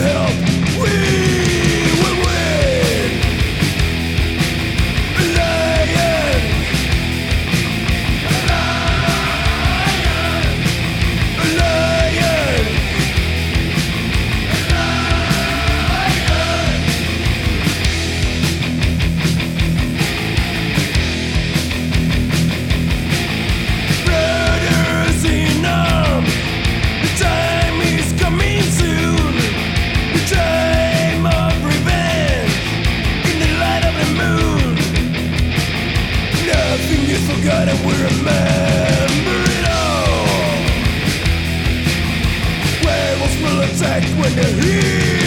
help, we when they hear